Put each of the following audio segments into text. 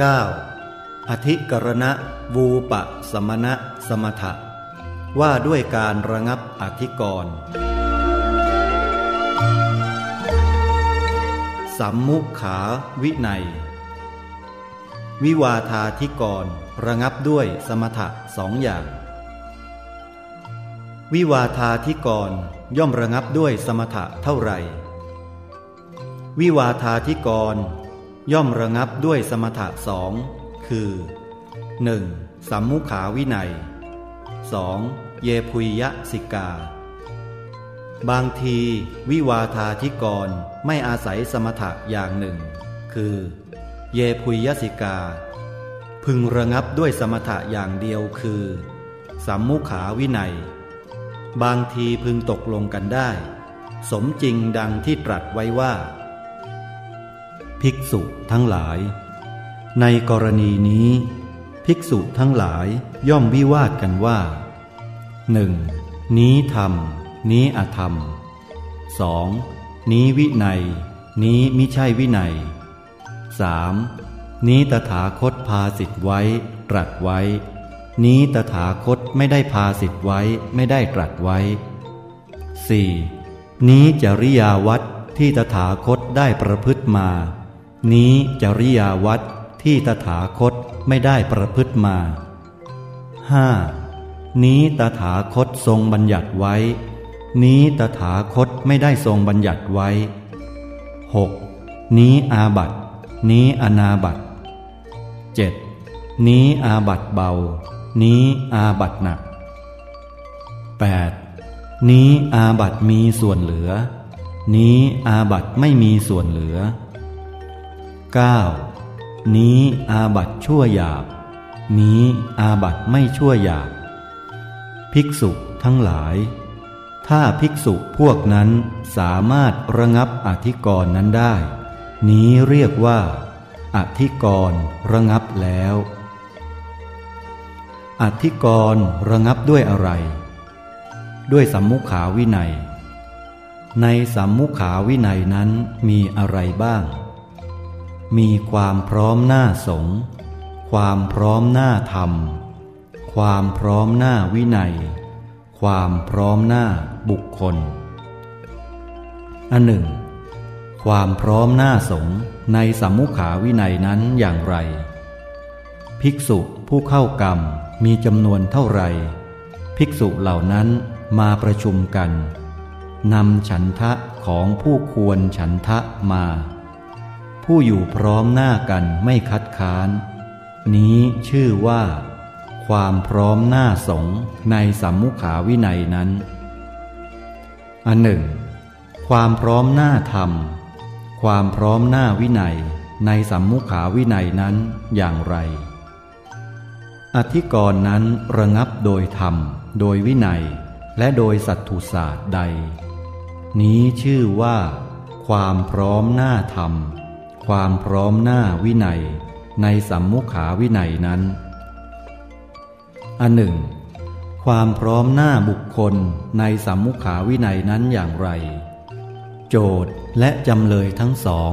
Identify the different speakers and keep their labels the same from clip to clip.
Speaker 1: 9. อธิกรณะวูปะสมณะสมถะ ว่าด้วยการระงับอธิกรณ์สัมมุขาวิไนวิวาทาธิกรระงับด้วยสมถะสองอย่าง วิวาทาธิกรย่อมระงับด้วยสมถะเท่าไหร่ วิวาทาธิกร ย่อมระงับด้วยสมถะสองคือ 1. สัมมุขาวินัย 2. เยพุยยะสิกา บางทีวิวาทาธิกรไม่อาศัยสมถะอย่างหนึ่ง คือ เยพุยยสิกา พึงระงับด้วยสมถะอย่างเดียวคือ สัมมุขาวินัย บางทีพึงตกลงกันได้ สมจริงดังที่ตรัสไว้ว่า ภิกษุทั้งหลาย ในกรณีนี้ ภิกษุทั้งหลายย่อมวิวาทกันว่าหนึ่งนี้ธรรม นี้อธรรมสองนี้วินัย นี้มิใช่วินัยสามนี้ตถาคตพาสิทธไว้ ตรัสไว้ นี้ตถาคตไม่ได้พาสิทธไว้ไม่ได้ตรัสไว้สี่นี้จริยาวัดที่ตถาคตได้ประพฤติมา นี้จริยาวัดที่ตถาคตไม่ได้ประพฤติมาห้านี้ตถาคตทรงบัญญัติไว้ นี้ตถาคตไม่ได้ทรงบัญญัติไว้หกนี้อาบัตนี้อนาบัตเจ็ดนี้อาบัตเบา นี้อาบัตหนักแปดนี้อาบัตมีส่วนเหลือ นี้อาบัตไม่มีส่วนเหลือ 9. นี้อาบัตชั่วหยาบ นี้อาบัตไม่ชั่วหยาบ ภิกษุทั้งหลาย ถ้าภิกษุพวกนั้นสามารถระงับอธิกรณ์นั้นได้ นี้เรียกว่า อธิกรณ์ระงับแล้ว อธิกรณ์ระงับด้วยอะไร ด้วยสัมมุขาวินัย ในสัมมุขาวินัยนั้นมีอะไรบ้าง มีความพร้อมหน้าสงความพร้อมหน้าธรรม ความพร้อมหน้าวินัย ความพร้อมหน้าบุคคล อันหนึ่ง ความพร้อมหน้าสงในสัมมุขาวินัยนั้นอย่างไร ภิกษุผู้เข้ากรรมมีจำนวนเท่าไรภิกษุเหล่านั้นมาประชุมกันนำฉันทะของผู้ควรฉันทะมา ผู้อยู่พร้อมหน้ากันไม่คัดค้าน นี้ชื่อว่า ความพร้อมหน้าสงในสัมมุขาวินัยนั้น อันหนึ่ง ความพร้อมหน้าธรรม ความพร้อมหน้าวินัยในสัมมุขาวินัยนั้นอย่างไร อธิกรณ์นั้นระงับโดยธรรม โดยวินัย และโดยสัตถุศาสตร์ใด นี้ชื่อว่า ความพร้อมหน้าธรรม ความพร้อมหน้าวินัยในสัมมุขาวินัยนั้น อันหนึ่ง ความพร้อมหน้าบุคคลในสัมมุขาวินัยนั้นอย่างไร โจทย์และจำเลยทั้งสอง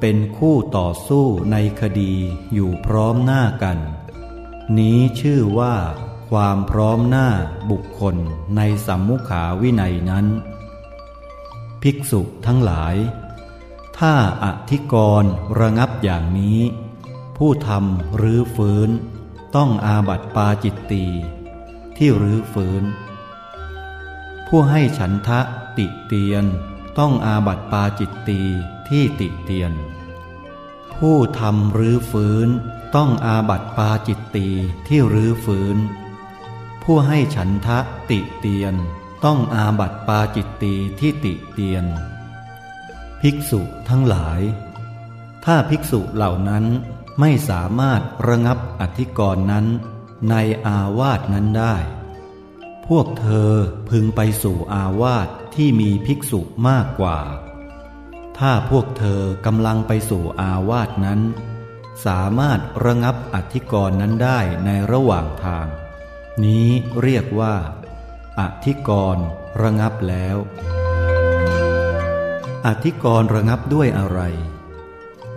Speaker 1: เป็นคู่ต่อสู้ในคดีอยู่พร้อมหน้ากัน นี้ชื่อว่า ความพร้อมหน้าบุคคลในสัมมุขาวินัยนั้น ภิกษุทั้งหลาย ถ้าอธิกรณ์ระงับอย่างนี้ ผู้ทำหรือฟื้น ต้องอาบัติปาจิตตีที่รื้อฟื้น ผู้ให้ฉันทะติเตียน ต้องอาบัติปาจิตตีที่ติเตียน ผู้ทำหรือฟื้น ต้องอาบัติปาจิตตีที่รื้อฟื้น ผู้ให้ฉันทะติเตียน ต้องอาบัติปาจิตตีที่ติเตียน ภิกษุทั้งหลาย ถ้าภิกษุเหล่านั้นไม่สามารถระงับอธิกรณ์นั้น ในอาวาสนั้นได้ พวกเธอพึงไปสู่อาวาสที่มีภิกษุมากกว่า ถ้าพวกเธอกำลังไปสู่อาวาสนั้น สามารถระงับอธิกรณ์นั้นได้ในระหว่างทาง นี้เรียกว่า อธิกรณ์ระงับแล้ว อธิกรระงับด้วยอะไร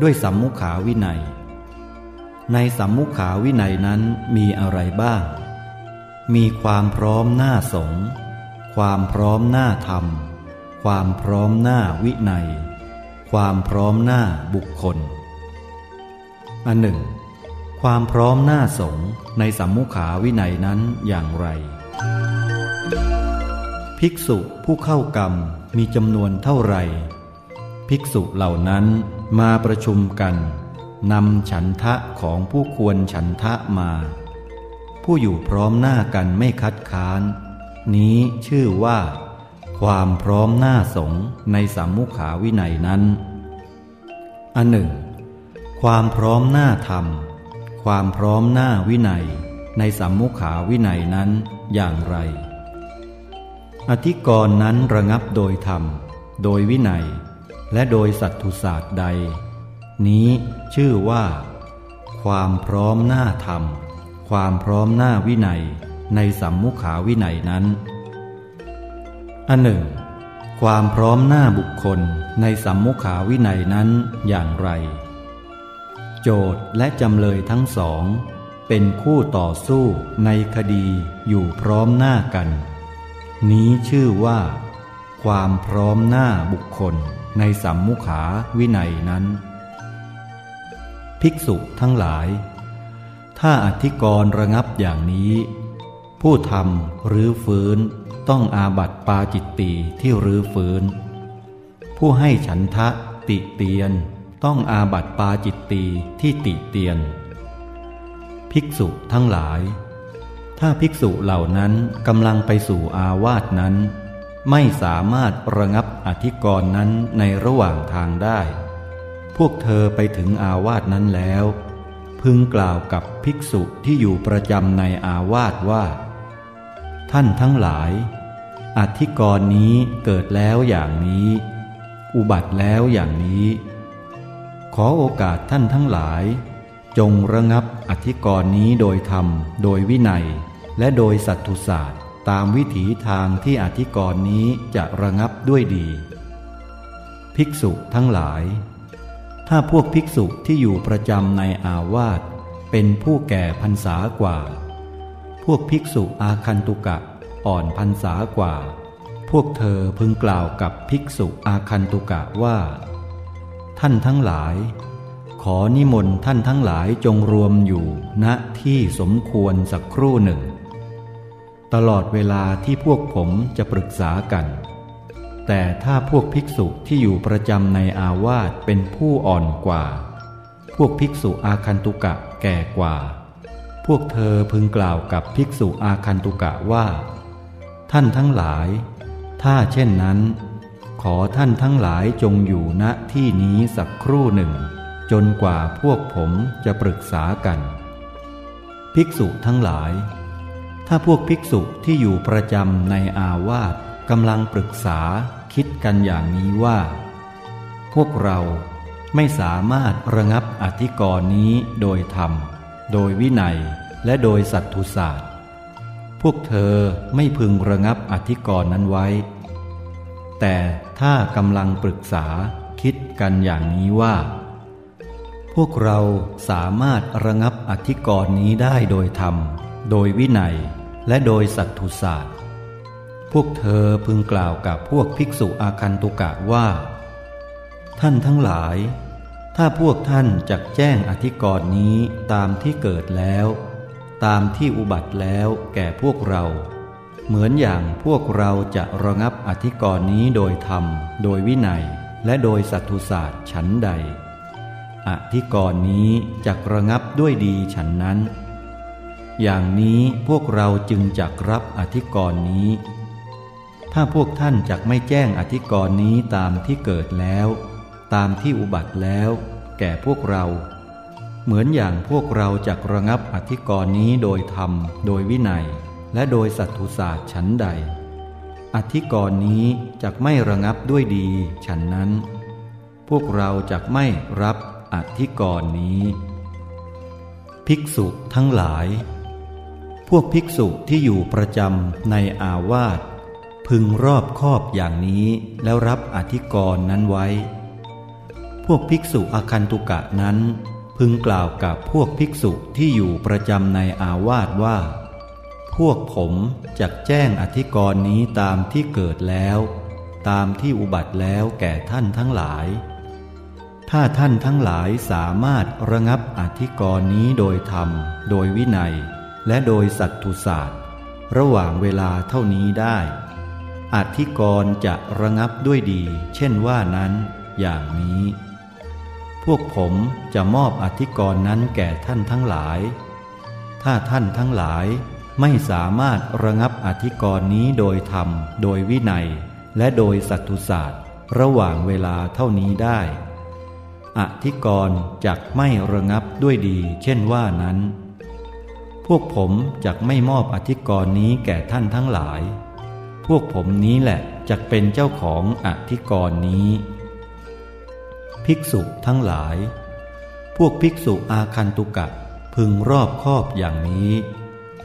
Speaker 1: ด้วยสัมมุขาวินัย ในสัมมุขาวินัยนั้นมีอะไรบ้าง มีความพร้อมหน้าสง ความพร้อมหน้าธรรม ความพร้อมหน้าวินัย ความพร้อมหน้าบุคคล อันหนึ่ง ความพร้อมหน้าสงในสัมมุขาวินัยนั้นอย่างไร ภิกษุผู้เข้ากรรมมีจำนวนเท่าไหร่ ภิกษุเหล่านั้นมาประชุมกันนำฉันทะของผู้ควรฉันทะมา ผู้อยู่พร้อมหน้ากันไม่คัดค้าน นี้ชื่อว่า ความพร้อมหน้าสงในสัมมุขาวินัยนั้น อันหนึ่ง ความพร้อมหน้าธรรม ความพร้อมหน้าวินัย ในสัมมุขาวินัยนั้นอย่างไร อธิกรณ์นั้นระงับโดยธรรม โดยวินัย และโดยสัตตุศาสตร์ใด นี้ชื่อว่า ความพร้อมหน้าธรรม ความพร้อมหน้าวินัยในสัมมุขาวินัยนั้น อันหนึ่ง ความพร้อมหน้าบุคคลในสัมมุขาวินัยนั้นอย่างไร โจทย์และจำเลยทั้งสอง เป็นคู่ต่อสู้ในคดีอยู่พร้อมหน้ากัน นี้ชื่อว่า ความพร้อมหน้าบุคคล ในสัมมุขาวินัยนั้น ภิกษุทั้งหลาย ถ้าอธิกรณ์ระงับอย่างนี้ ผู้ทำหรือฟื้นต้องอาบัติปาจิตตีที่รื้อฟื้น ผู้ให้ฉันทะติเตียนต้องอาบัติปาจิตตีที่ติเตียน ภิกษุทั้งหลาย ถ้าภิกษุเหล่านั้นกำลังไปสู่อาวาสนั้น ไม่สามารถระงับอธิกรณ์นั้นในระหว่างทางได้ พวกเธอไปถึงอาวาสนั้นแล้ว พึงกล่าวกับภิกษุที่อยู่ประจำในอาวาสว่า ท่านทั้งหลาย อธิกรณ์นี้เกิดแล้วอย่างนี้ อุบัติแล้วอย่างนี้ ขอโอกาสท่านทั้งหลาย จงระงับอธิกรณ์นี้โดยธรรม โดยวินัย และโดยสัตตุศาสตร์ ตามวิถีทางที่อธิกรณ์นี้จะระงับด้วยดี ภิกษุทั้งหลาย ถ้าพวกภิกษุที่อยู่ประจำในอาวาสเป็นผู้แก่พรรษากว่า พวกภิกษุอาคันตุกะอ่อนพรรษากว่า พวกเธอพึงกล่าวกับภิกษุอาคันตุกะว่า ท่านทั้งหลาย ขอนิมนต์ท่านทั้งหลายจงรวมอยู่ณที่สมควรสักครู่หนึ่ง ตลอดเวลาที่พวกผมจะปรึกษากัน แต่ถ้าพวกภิกษุที่อยู่ประจำในอาวาสเป็นผู้อ่อนกว่า พวกภิกษุอาคันตุกะแก่กว่า พวกเธอพึงกล่าวกับภิกษุอาคันตุกะว่า ท่านทั้งหลาย ถ้าเช่นนั้น ขอท่านทั้งหลายจงอยู่ณที่นี้สักครู่หนึ่ง จนกว่าพวกผมจะปรึกษากัน ภิกษุทั้งหลาย ถ้าพวกภิกษุที่อยู่ประจำในอาวาสกำลังปรึกษาคิดกันอย่างนี้ว่า พวกเราไม่สามารถระงับอธิกรณ์นี้โดยธรรม โดยวินัยและโดยสัตตุศาสตร์ พวกเธอไม่พึงระงับอธิกรณ์นั้นไว้ แต่ถ้ากำลังปรึกษาคิดกันอย่างนี้ว่า พวกเราสามารถระงับอธิกรณ์นี้ได้โดยธรรม โดยวินัย และโดยสัตตุศาสตร์ พวกเธอพึงกล่าวกับพวกภิกษุอาคันตุกะว่า ท่านทั้งหลาย ถ้าพวกท่านจักแจ้งอธิกรณ์นี้ตามที่เกิดแล้ว ตามที่อุบัติแล้วแก่พวกเรา เหมือนอย่างพวกเราจะระงับอธิกรณ์นี้โดยธรรม โดยวินัย และโดยสัตตุศาสตร์ฉันใด อธิกรณ์นี้จักระงับด้วยดีฉันนั้น อย่างนี้พวกเราจึงจักรับอธิกรณ์นี้ ถ้าพวกท่านจักไม่แจ้งอธิกรณ์นี้ตามที่เกิดแล้ว ตามที่อุบัติแล้ว แก่พวกเรา เหมือนอย่างพวกเราจักระงับอธิกรณ์นี้โดยธรรม โดยวินัย และโดยสัตตุศาสตร์ฉันใด อธิกรณ์นี้จักไม่ระงับด้วยดีฉันนั้น พวกเราจักไม่รับอธิกรณ์นี้ ภิกษุทั้งหลาย พวกภิกษุที่อยู่ประจำในอาวาสพึงรอบคอบอย่างนี้แล้วรับอธิกรณ์นั้นไว้ พวกภิกษุอาคันตุกะนั้นพพึงกล่าวกับพวกภิกษุที่อยู่ประจำในอาวาสว่า พวกผมจะแจ้งอธิกรณ์นี้ตามที่เกิดแล้ว ตามที่อุบัติแล้วแก่ท่านทั้งหลาย ถ้าท่านทั้งหลายสามารถระงับอธิกรณ์นี้โดยธรรม โดยวินัย และโดยสัตตุศาสตร์ ระหว่างเวลาเท่านี้ได้อธิกรณ์จะระงับด้วยดี เช่นว่านั้นอย่างนี้ พวกผมจะมอบอธิกรณ์นั้นแก่ท่านทั้งหลาย ถ้าท่านทั้งหลายไม่สามารถระงับอธิกรณ์นี้โดยธรรม โดยวินัย และโดยสัตตุศาสตร์ ระหว่างเวลาเท่านี้ได้ อธิกรณ์จักไม่ระงับด้วยดี เช่นว่านั้น วกผมจักไม่มอบอธิกรณ์นี้แก่ท่านทั้งหลาย พวกผมนี้แหละจักเป็นเจ้าของอธิกรณ์นี้ ภิกษุทั้งหลาย พวกภิกษุอาคันตุกะพึงรอบคอบอย่างนี้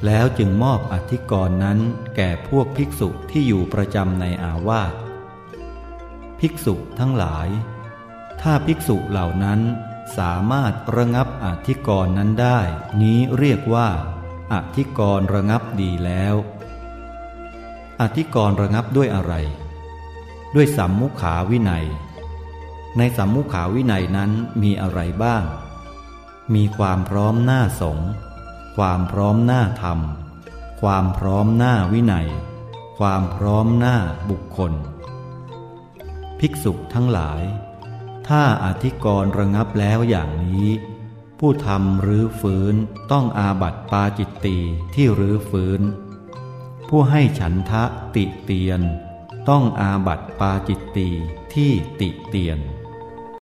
Speaker 1: แล้วจึงมอบอธิกรณ์นั้นแก่พวกภิกษุที่อยู่ประจำในอาวาส ภิกษุทั้งหลาย ถ้าภิกษุเหล่านั้น สามารถระงับอธิกรณ์นั้นได้ นี้เรียกว่า อธิกรณ์ระงับดีแล้ว อธิกรณ์ระงับด้วยอะไร ด้วยสัมมุขาวินัย ในสัมมุขาวินัยนั้นมีอะไรบ้าง มีความพร้อมหน้าสงความพร้อมหน้าธรรม ความพร้อมหน้าวินัย ความพร้อมหน้าบุคคล ภิกษุทั้งหลาย ถ้าอธิกรณ์ระงับแล้วอย่างนี้ ผู้ทำหรือฝืนต้องอาบัติปาจิตตีที่หรือฝืน ผู้ให้ฉันทะติเตียน ต้องอาบัติปาจิตตีที่ติเตียน